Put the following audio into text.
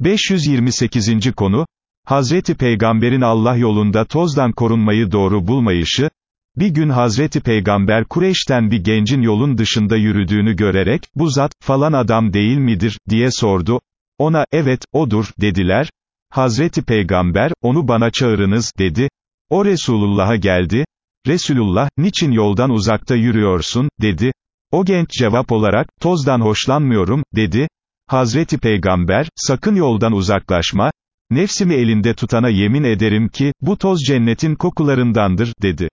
528. konu, Hazreti Peygamber'in Allah yolunda tozdan korunmayı doğru bulmayışı, bir gün Hazreti Peygamber Kureyş'ten bir gencin yolun dışında yürüdüğünü görerek, bu zat, falan adam değil midir, diye sordu. Ona, evet, odur, dediler. Hazreti Peygamber, onu bana çağırınız, dedi. O Resulullah'a geldi. Resulullah, niçin yoldan uzakta yürüyorsun, dedi. O genç cevap olarak, tozdan hoşlanmıyorum, dedi. Hazreti Peygamber, sakın yoldan uzaklaşma, nefsimi elinde tutana yemin ederim ki, bu toz cennetin kokularındandır, dedi.